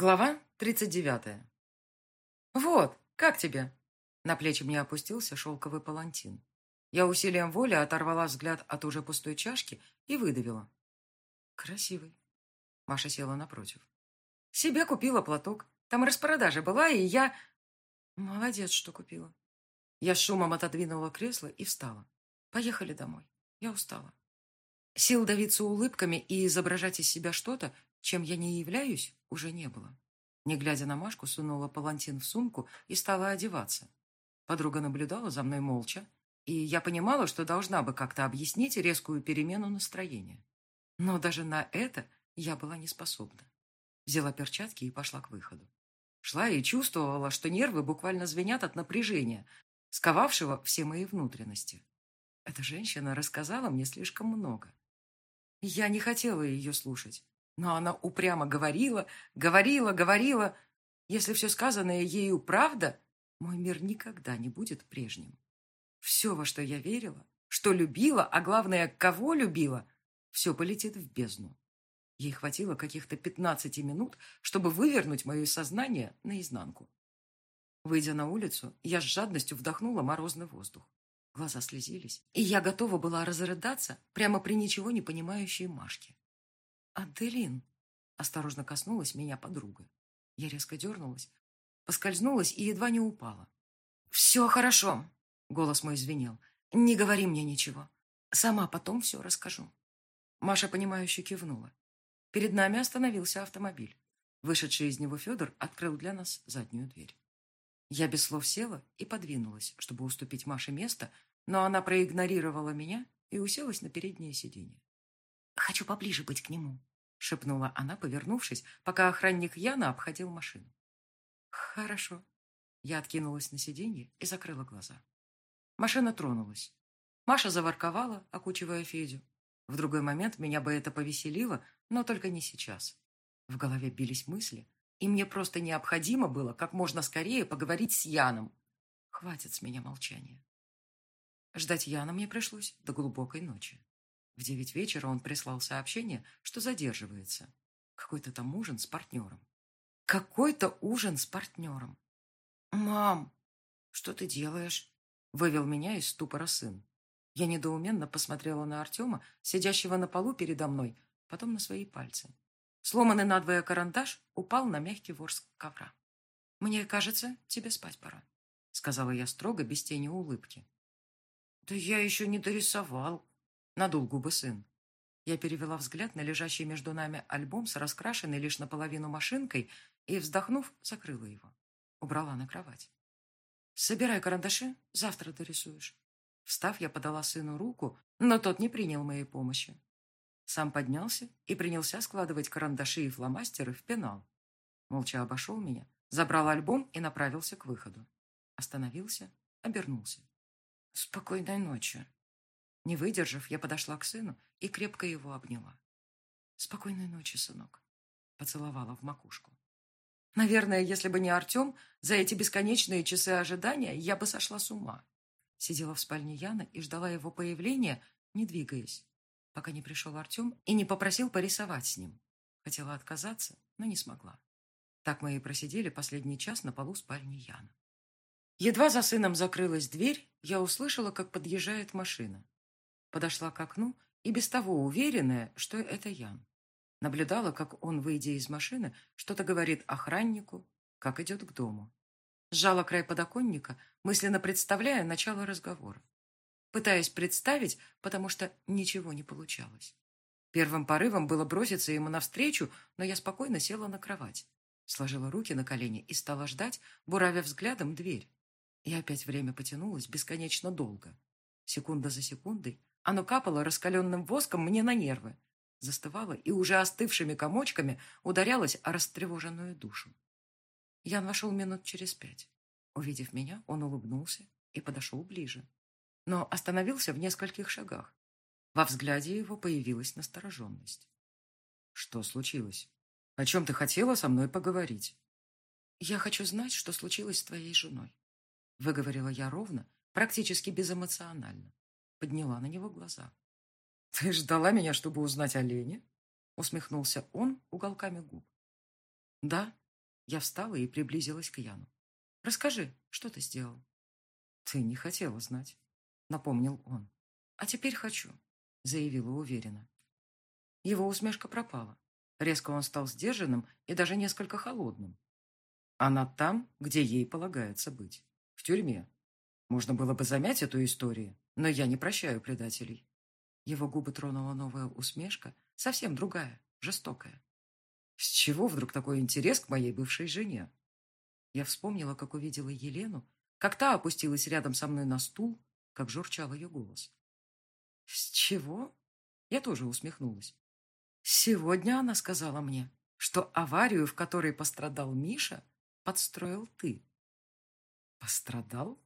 Глава 39. «Вот, как тебе?» На плечи мне опустился шелковый палантин. Я усилием воли оторвала взгляд от уже пустой чашки и выдавила. «Красивый». Маша села напротив. «Себе купила платок. Там распродажа была, и я...» «Молодец, что купила». Я с шумом отодвинула кресло и встала. «Поехали домой. Я устала». Сил давиться улыбками и изображать из себя что-то, чем я не являюсь, уже не было. Не глядя на Машку, сунула палантин в сумку и стала одеваться. Подруга наблюдала за мной молча, и я понимала, что должна бы как-то объяснить резкую перемену настроения. Но даже на это я была не способна. Взяла перчатки и пошла к выходу. Шла и чувствовала, что нервы буквально звенят от напряжения, сковавшего все мои внутренности. Эта женщина рассказала мне слишком много. Я не хотела ее слушать, но она упрямо говорила, говорила, говорила. Если все сказанное ею правда, мой мир никогда не будет прежним. Все, во что я верила, что любила, а главное, кого любила, все полетит в бездну. Ей хватило каких-то пятнадцати минут, чтобы вывернуть мое сознание наизнанку. Выйдя на улицу, я с жадностью вдохнула морозный воздух. Глаза слезились, и я готова была разрыдаться прямо при ничего не понимающей Машке. «Аделин!» — осторожно коснулась меня подруга. Я резко дернулась, поскользнулась и едва не упала. «Все хорошо!» — голос мой звенел. «Не говори мне ничего. Сама потом все расскажу». Маша, понимающе кивнула. Перед нами остановился автомобиль. Вышедший из него Федор открыл для нас заднюю дверь. Я без слов села и подвинулась, чтобы уступить Маше место, но она проигнорировала меня и уселась на переднее сиденье. «Хочу поближе быть к нему», — шепнула она, повернувшись, пока охранник Яна обходил машину. «Хорошо». Я откинулась на сиденье и закрыла глаза. Машина тронулась. Маша заворковала, окучивая Федю. В другой момент меня бы это повеселило, но только не сейчас. В голове бились мысли, и мне просто необходимо было как можно скорее поговорить с Яном. Хватит с меня молчания. Ждать Яна мне пришлось до глубокой ночи. В девять вечера он прислал сообщение, что задерживается. Какой-то там ужин с партнером. Какой-то ужин с партнером. «Мам, что ты делаешь?» Вывел меня из ступора сын. Я недоуменно посмотрела на Артема, сидящего на полу передо мной, потом на свои пальцы. Сломанный надвое карандаш упал на мягкий ворс ковра. «Мне кажется, тебе спать пора», — сказала я строго, без тени улыбки. «Да я еще не дорисовал», Надул губы сын. Я перевела взгляд на лежащий между нами альбом с раскрашенной лишь наполовину машинкой и, вздохнув, закрыла его. Убрала на кровать. «Собирай карандаши, завтра дорисуешь». Встав, я подала сыну руку, но тот не принял моей помощи. Сам поднялся и принялся складывать карандаши и фломастеры в пенал. Молча обошел меня, забрал альбом и направился к выходу. Остановился, обернулся. «Спокойной ночи», не выдержав, я подошла к сыну и крепко его обняла. «Спокойной ночи, сынок», — поцеловала в макушку. Наверное, если бы не Артем, за эти бесконечные часы ожидания я бы сошла с ума. Сидела в спальне Яна и ждала его появления, не двигаясь, пока не пришел Артем и не попросил порисовать с ним. Хотела отказаться, но не смогла. Так мы и просидели последний час на полу спальни Яна. Едва за сыном закрылась дверь, я услышала, как подъезжает машина. Подошла к окну и без того уверенная, что это Ян. Наблюдала, как он, выйдя из машины, что-то говорит охраннику, как идет к дому. Сжала край подоконника, мысленно представляя начало разговора. Пытаясь представить, потому что ничего не получалось. Первым порывом было броситься ему навстречу, но я спокойно села на кровать. Сложила руки на колени и стала ждать, буравя взглядом дверь. И опять время потянулось бесконечно долго. Секунда за секундой оно капало раскаленным воском мне на нервы, застывало и уже остывшими комочками ударялось о растревоженную душу. Ян вошел минут через пять. Увидев меня, он улыбнулся и подошел ближе. Но остановился в нескольких шагах. Во взгляде его появилась настороженность. «Что случилось? О чем ты хотела со мной поговорить?» «Я хочу знать, что случилось с твоей женой», — выговорила я ровно, практически безэмоционально. Подняла на него глаза. «Ты ждала меня, чтобы узнать о Лене?» Усмехнулся он уголками губ. «Да, Я встала и приблизилась к Яну. «Расскажи, что ты сделал?» «Ты не хотела знать», — напомнил он. «А теперь хочу», — заявила уверенно. Его усмешка пропала. Резко он стал сдержанным и даже несколько холодным. Она там, где ей полагается быть. В тюрьме. Можно было бы замять эту историю, но я не прощаю предателей. Его губы тронула новая усмешка, совсем другая, жестокая. С чего вдруг такой интерес к моей бывшей жене? Я вспомнила, как увидела Елену, как та опустилась рядом со мной на стул, как журчал ее голос. С чего? Я тоже усмехнулась. Сегодня она сказала мне, что аварию, в которой пострадал Миша, подстроил ты. Пострадал?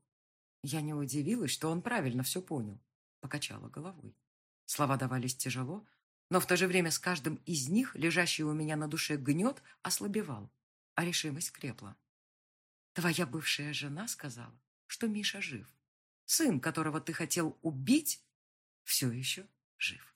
Я не удивилась, что он правильно все понял. Покачала головой. Слова давались тяжело, но в то же время с каждым из них лежащий у меня на душе гнет ослабевал, а решимость крепла. Твоя бывшая жена сказала, что Миша жив. Сын, которого ты хотел убить, все еще жив.